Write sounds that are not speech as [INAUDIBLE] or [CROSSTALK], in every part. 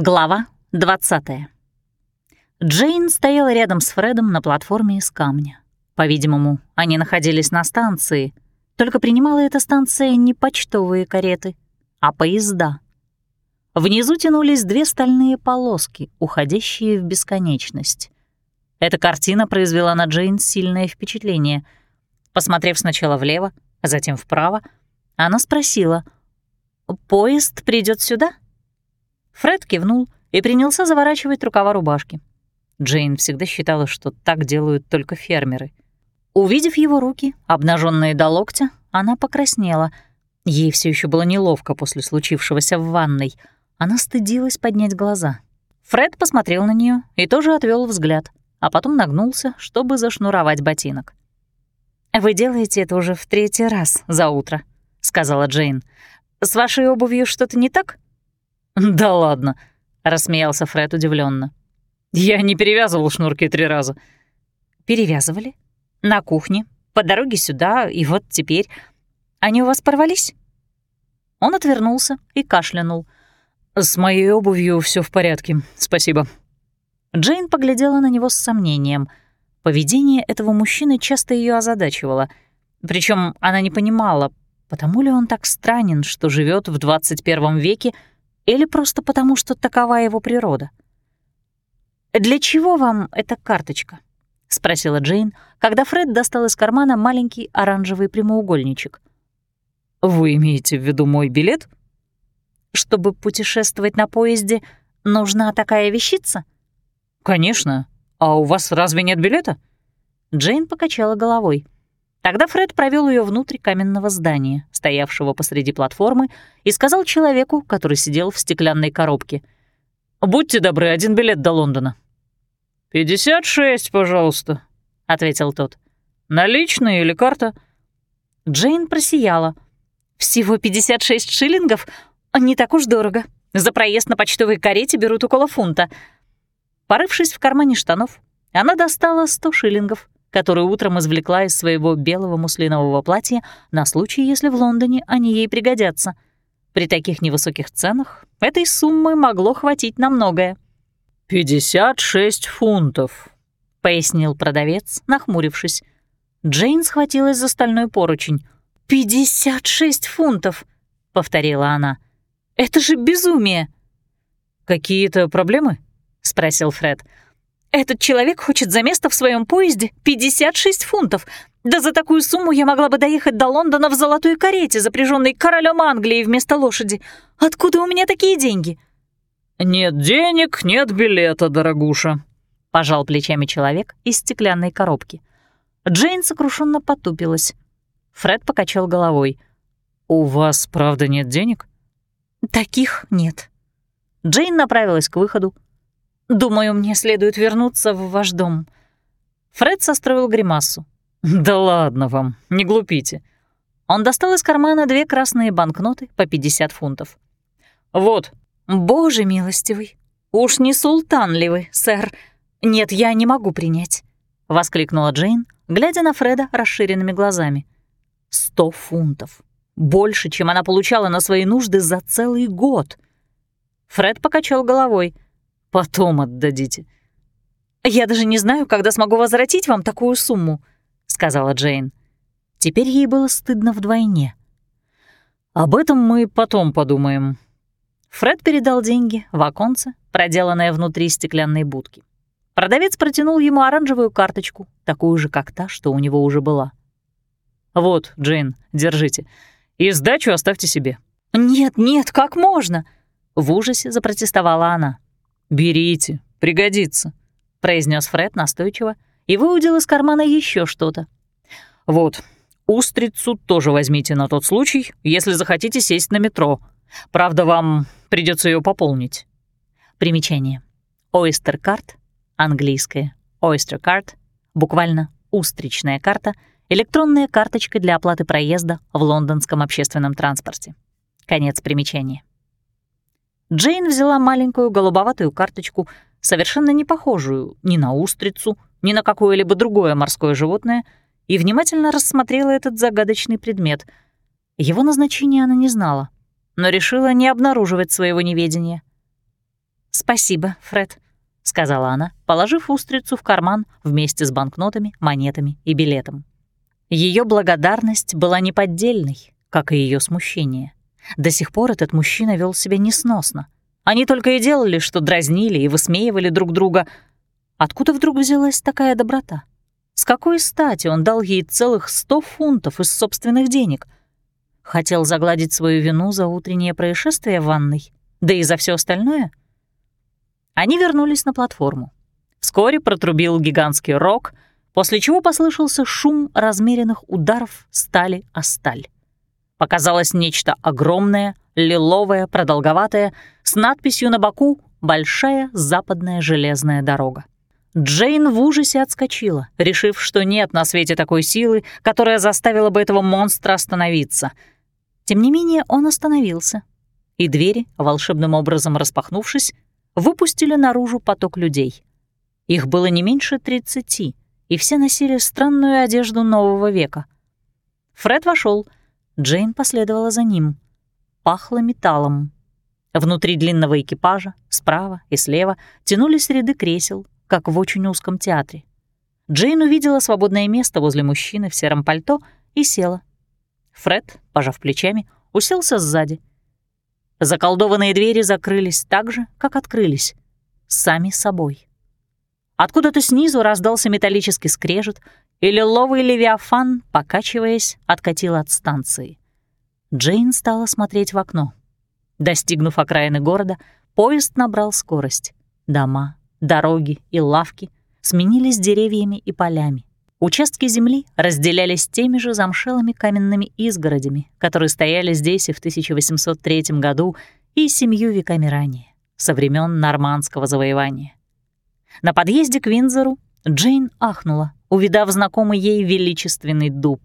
Глава 20. Джейн стояла рядом с Фредом на платформе из камня. По-видимому, они находились на станции, только принимала эта станция не почтовые кареты, а поезда. Внизу тянулись две стальные полоски, уходящие в бесконечность. Эта картина произвела на Джейн сильное впечатление. Посмотрев сначала влево, а затем вправо, она спросила, «Поезд придет сюда?» Фред кивнул и принялся заворачивать рукава рубашки. Джейн всегда считала, что так делают только фермеры. Увидев его руки, обнаженные до локтя, она покраснела. Ей все еще было неловко после случившегося в ванной. Она стыдилась поднять глаза. Фред посмотрел на нее и тоже отвел взгляд, а потом нагнулся, чтобы зашнуровать ботинок. «Вы делаете это уже в третий раз за утро», — сказала Джейн. «С вашей обувью что-то не так?» [LAUGHS] «Да ладно», — рассмеялся Фред удивленно. «Я не перевязывал шнурки три раза». «Перевязывали? На кухне, по дороге сюда, и вот теперь. Они у вас порвались?» Он отвернулся и кашлянул. «С моей обувью все в порядке, спасибо». Джейн поглядела на него с сомнением. Поведение этого мужчины часто ее озадачивало. Причем она не понимала, потому ли он так странен, что живет в 21 веке, или просто потому, что такова его природа. «Для чего вам эта карточка?» — спросила Джейн, когда Фред достал из кармана маленький оранжевый прямоугольничек. «Вы имеете в виду мой билет?» «Чтобы путешествовать на поезде, нужна такая вещица?» «Конечно. А у вас разве нет билета?» Джейн покачала головой. Тогда Фред провел ее внутрь каменного здания, стоявшего посреди платформы, и сказал человеку, который сидел в стеклянной коробке. «Будьте добры, один билет до Лондона». «Пятьдесят шесть, пожалуйста», — ответил тот. «Наличные или карта?» Джейн просияла. «Всего 56 шиллингов? Не так уж дорого. За проезд на почтовой карете берут около фунта». Порывшись в кармане штанов, она достала 100 шиллингов которую утром извлекла из своего белого муслинового платья на случай, если в Лондоне они ей пригодятся. При таких невысоких ценах этой суммы могло хватить на многое. «Пятьдесят шесть фунтов», — пояснил продавец, нахмурившись. Джейн схватилась за стальной поручень. «Пятьдесят шесть фунтов!» — повторила она. «Это же безумие!» «Какие-то проблемы?» — спросил Фред. Этот человек хочет за место в своем поезде 56 фунтов. Да за такую сумму я могла бы доехать до Лондона в золотой карете, запряженной королем Англии вместо лошади. Откуда у меня такие деньги?» «Нет денег, нет билета, дорогуша», — пожал плечами человек из стеклянной коробки. Джейн сокрушенно потупилась. Фред покачал головой. «У вас, правда, нет денег?» «Таких нет». Джейн направилась к выходу, Думаю, мне следует вернуться в ваш дом». Фред состроил гримасу. «Да ладно вам, не глупите». Он достал из кармана две красные банкноты по 50 фунтов. «Вот». «Боже милостивый, уж не султан ли вы, сэр? Нет, я не могу принять», — воскликнула Джейн, глядя на Фреда расширенными глазами. «Сто фунтов. Больше, чем она получала на свои нужды за целый год». Фред покачал головой — Потом отдадите». «Я даже не знаю, когда смогу возвратить вам такую сумму», — сказала Джейн. Теперь ей было стыдно вдвойне. «Об этом мы потом подумаем». Фред передал деньги в оконце, проделанное внутри стеклянной будки. Продавец протянул ему оранжевую карточку, такую же, как та, что у него уже была. «Вот, Джейн, держите. И сдачу оставьте себе». «Нет, нет, как можно?» — в ужасе запротестовала она. «Берите, пригодится», — произнес Фред настойчиво и выудил из кармана еще что-то. «Вот, устрицу тоже возьмите на тот случай, если захотите сесть на метро. Правда, вам придется ее пополнить». Примечание. Oyster Card, английское Oyster Card, буквально «устричная карта», электронная карточка для оплаты проезда в лондонском общественном транспорте. Конец примечания. Джейн взяла маленькую голубоватую карточку, совершенно не похожую ни на устрицу, ни на какое-либо другое морское животное, и внимательно рассмотрела этот загадочный предмет. Его назначение она не знала, но решила не обнаруживать своего неведения. «Спасибо, Фред», — сказала она, положив устрицу в карман вместе с банкнотами, монетами и билетом. Ее благодарность была неподдельной, как и ее смущение. До сих пор этот мужчина вел себя несносно. Они только и делали, что дразнили и высмеивали друг друга. Откуда вдруг взялась такая доброта? С какой стати он дал ей целых сто фунтов из собственных денег? Хотел загладить свою вину за утреннее происшествие в ванной, да и за все остальное? Они вернулись на платформу. Вскоре протрубил гигантский рог — после чего послышался шум размеренных ударов стали о сталь. Показалось нечто огромное, лиловое, продолговатое, с надписью на боку «Большая западная железная дорога». Джейн в ужасе отскочила, решив, что нет на свете такой силы, которая заставила бы этого монстра остановиться. Тем не менее он остановился, и двери, волшебным образом распахнувшись, выпустили наружу поток людей. Их было не меньше тридцати — и все носили странную одежду нового века. Фред вошел, Джейн последовала за ним. Пахло металлом. Внутри длинного экипажа, справа и слева, тянулись ряды кресел, как в очень узком театре. Джейн увидела свободное место возле мужчины в сером пальто и села. Фред, пожав плечами, уселся сзади. Заколдованные двери закрылись так же, как открылись, сами собой. Откуда-то снизу раздался металлический скрежет, и лиловый левиафан, покачиваясь, откатил от станции. Джейн стала смотреть в окно. Достигнув окраины города, поезд набрал скорость. Дома, дороги и лавки сменились деревьями и полями. Участки земли разделялись теми же замшелыми каменными изгородями, которые стояли здесь и в 1803 году и семью веками ранее, со времен нормандского завоевания. На подъезде к Винзору Джейн ахнула, увидав знакомый ей величественный дуб.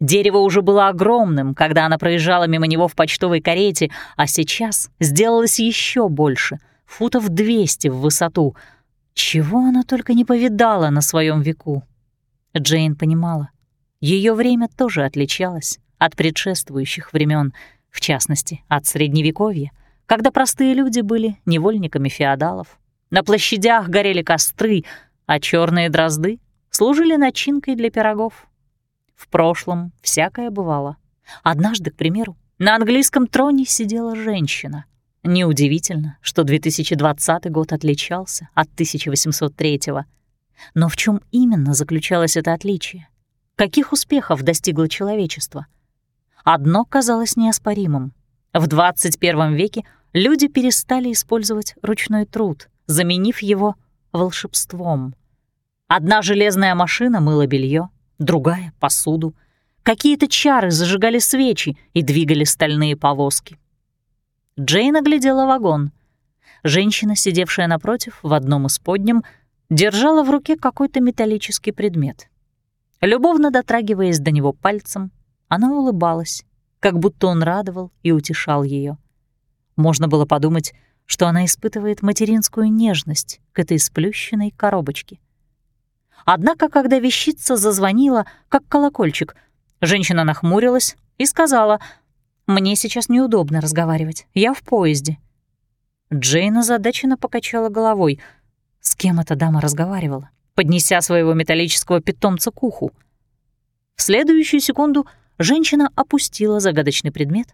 Дерево уже было огромным, когда она проезжала мимо него в почтовой карете, а сейчас сделалось еще больше, футов 200 в высоту. Чего она только не повидала на своем веку. Джейн понимала, ее время тоже отличалось от предшествующих времен, в частности, от Средневековья, когда простые люди были невольниками феодалов, на площадях горели костры, а черные дрозды служили начинкой для пирогов. В прошлом всякое бывало. Однажды, к примеру, на английском троне сидела женщина. Неудивительно, что 2020 год отличался от 1803 -го. Но в чем именно заключалось это отличие? Каких успехов достигло человечество? Одно казалось неоспоримым. В 21 веке люди перестали использовать ручной труд, заменив его волшебством. Одна железная машина мыла белье, другая — посуду. Какие-то чары зажигали свечи и двигали стальные повозки. Джейн оглядела вагон. Женщина, сидевшая напротив, в одном из подням, держала в руке какой-то металлический предмет. Любовно дотрагиваясь до него пальцем, она улыбалась, как будто он радовал и утешал ее. Можно было подумать, что она испытывает материнскую нежность к этой сплющенной коробочке. Однако, когда вещица зазвонила, как колокольчик, женщина нахмурилась и сказала, «Мне сейчас неудобно разговаривать, я в поезде». Джейн озадаченно покачала головой. С кем эта дама разговаривала, поднеся своего металлического питомца к уху? В следующую секунду женщина опустила загадочный предмет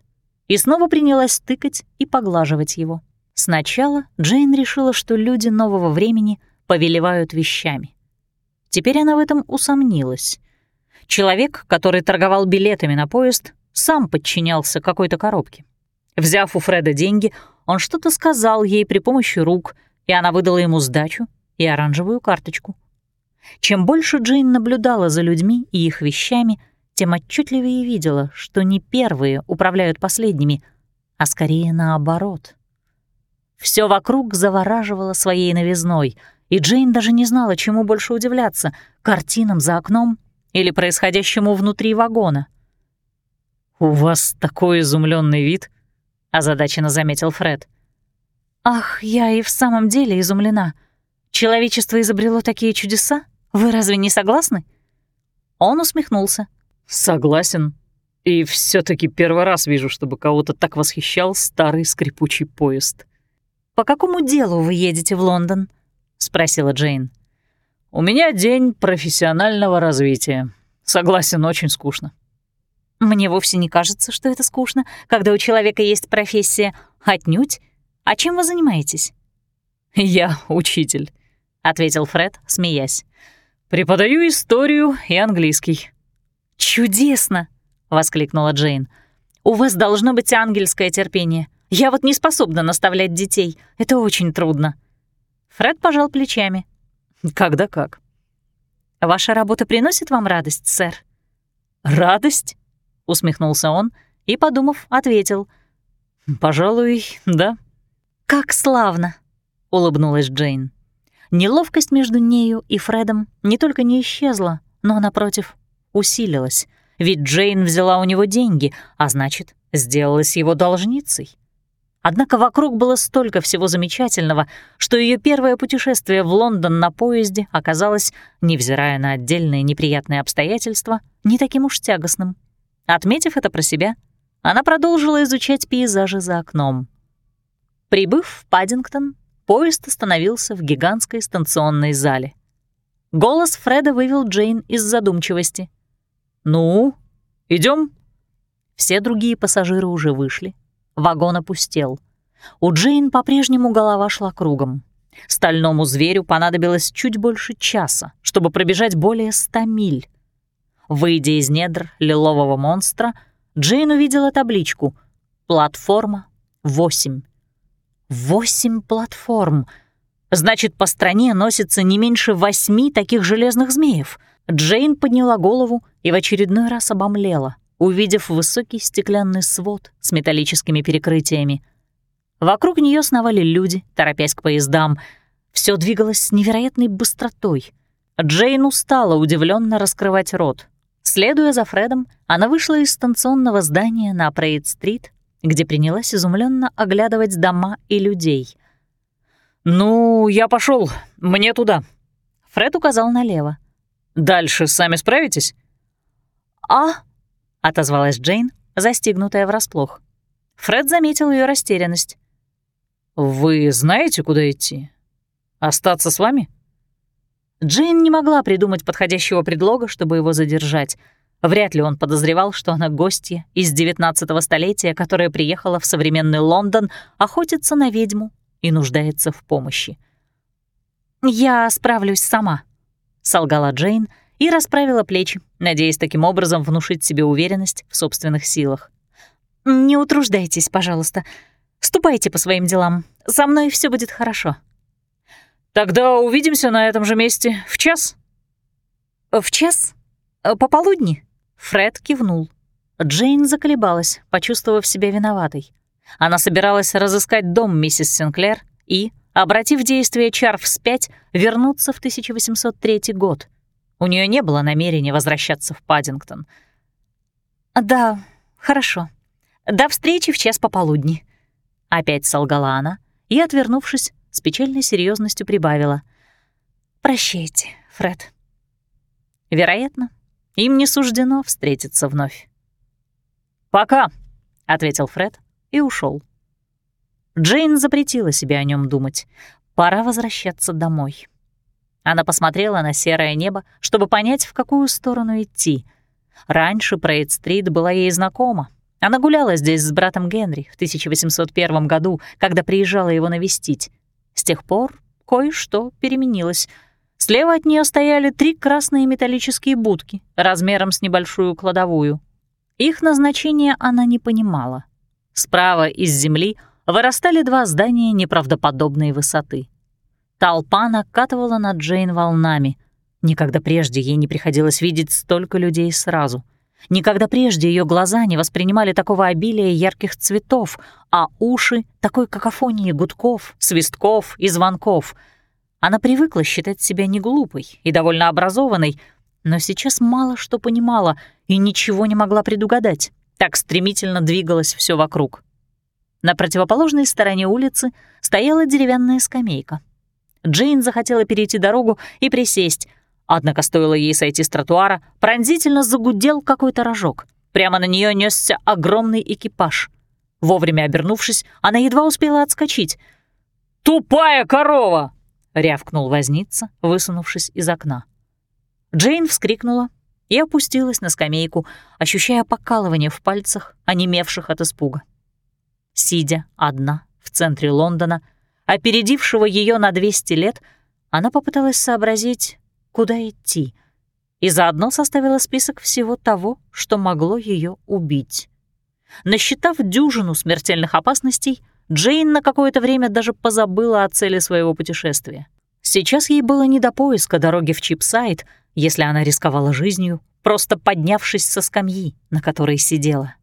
и снова принялась тыкать и поглаживать его. Сначала Джейн решила, что люди нового времени повелевают вещами. Теперь она в этом усомнилась. Человек, который торговал билетами на поезд, сам подчинялся какой-то коробке. Взяв у Фреда деньги, он что-то сказал ей при помощи рук, и она выдала ему сдачу и оранжевую карточку. Чем больше Джейн наблюдала за людьми и их вещами, тем отчетливее видела, что не первые управляют последними, а скорее наоборот. Все вокруг завораживало своей новизной, и Джейн даже не знала, чему больше удивляться — картинам за окном или происходящему внутри вагона. «У вас такой изумленный вид», — озадаченно заметил Фред. «Ах, я и в самом деле изумлена. Человечество изобрело такие чудеса? Вы разве не согласны?» Он усмехнулся. «Согласен. И все таки первый раз вижу, чтобы кого-то так восхищал старый скрипучий поезд». «По какому делу вы едете в Лондон?» — спросила Джейн. «У меня день профессионального развития. Согласен, очень скучно». «Мне вовсе не кажется, что это скучно, когда у человека есть профессия. Отнюдь. А чем вы занимаетесь?» «Я учитель», — ответил Фред, смеясь. «Преподаю историю и английский». «Чудесно!» — воскликнула Джейн. «У вас должно быть ангельское терпение. Я вот не способна наставлять детей. Это очень трудно». Фред пожал плечами. «Когда как». «Ваша работа приносит вам радость, сэр?» «Радость?» — усмехнулся он и, подумав, ответил. «Пожалуй, да». «Как славно!» — улыбнулась Джейн. Неловкость между нею и Фредом не только не исчезла, но, напротив, усилилась. Ведь Джейн взяла у него деньги, а значит, сделалась его должницей. Однако вокруг было столько всего замечательного, что ее первое путешествие в Лондон на поезде оказалось, невзирая на отдельные неприятные обстоятельства, не таким уж тягостным. Отметив это про себя, она продолжила изучать пейзажи за окном. Прибыв в Паддингтон, поезд остановился в гигантской станционной зале. Голос Фреда вывел Джейн из задумчивости. «Ну, идем? Все другие пассажиры уже вышли. Вагон опустел. У Джейн по-прежнему голова шла кругом. Стальному зверю понадобилось чуть больше часа, чтобы пробежать более ста миль. Выйдя из недр лилового монстра, Джейн увидела табличку «Платформа 8». Восемь платформ. Значит, по стране носится не меньше восьми таких железных змеев. Джейн подняла голову и в очередной раз обомлела, увидев высокий стеклянный свод с металлическими перекрытиями. Вокруг нее сновали люди, торопясь к поездам. Все двигалось с невероятной быстротой. Джейн устала удивленно раскрывать рот. Следуя за Фредом, она вышла из станционного здания на Прейд-стрит где принялась изумленно оглядывать дома и людей. «Ну, я пошел, мне туда». Фред указал налево. «Дальше сами справитесь?» «А?» — отозвалась Джейн, застигнутая врасплох. Фред заметил ее растерянность. «Вы знаете, куда идти? Остаться с вами?» Джейн не могла придумать подходящего предлога, чтобы его задержать — Вряд ли он подозревал, что она гостья из девятнадцатого столетия, которая приехала в современный Лондон охотиться на ведьму и нуждается в помощи. «Я справлюсь сама», — солгала Джейн и расправила плечи, надеясь таким образом внушить себе уверенность в собственных силах. «Не утруждайтесь, пожалуйста. Ступайте по своим делам. Со мной все будет хорошо». «Тогда увидимся на этом же месте в час?» «В час? Пополудни?» Фред кивнул. Джейн заколебалась, почувствовав себя виноватой. Она собиралась разыскать дом миссис Синклер и, обратив действие чар вспять, вернуться в 1803 год. У нее не было намерения возвращаться в Паддингтон. «Да, хорошо. До встречи в час пополудни», — опять солгала она и, отвернувшись, с печальной серьезностью прибавила. «Прощайте, Фред». Вероятно, им не суждено встретиться вновь. «Пока», — ответил Фред и ушел. Джейн запретила себе о нем думать. Пора возвращаться домой. Она посмотрела на серое небо, чтобы понять, в какую сторону идти. Раньше Прейд-стрит была ей знакома. Она гуляла здесь с братом Генри в 1801 году, когда приезжала его навестить. С тех пор кое-что переменилось — Слева от нее стояли три красные металлические будки размером с небольшую кладовую. Их назначение она не понимала. Справа из земли вырастали два здания неправдоподобной высоты. Толпа накатывала над Джейн волнами. Никогда прежде ей не приходилось видеть столько людей сразу. Никогда прежде ее глаза не воспринимали такого обилия ярких цветов, а уши — такой какофонии гудков, свистков и звонков — она привыкла считать себя не глупой и довольно образованной, но сейчас мало что понимала и ничего не могла предугадать. Так стремительно двигалось все вокруг. На противоположной стороне улицы стояла деревянная скамейка. Джейн захотела перейти дорогу и присесть, однако стоило ей сойти с тротуара, пронзительно загудел какой-то рожок. Прямо на нее несся огромный экипаж. Вовремя обернувшись, она едва успела отскочить — «Тупая корова!» — рявкнул возница, высунувшись из окна. Джейн вскрикнула и опустилась на скамейку, ощущая покалывание в пальцах, онемевших от испуга. Сидя одна в центре Лондона, опередившего ее на 200 лет, она попыталась сообразить, куда идти, и заодно составила список всего того, что могло ее убить. Насчитав дюжину смертельных опасностей, Джейн на какое-то время даже позабыла о цели своего путешествия. Сейчас ей было не до поиска дороги в Чипсайд, если она рисковала жизнью, просто поднявшись со скамьи, на которой сидела.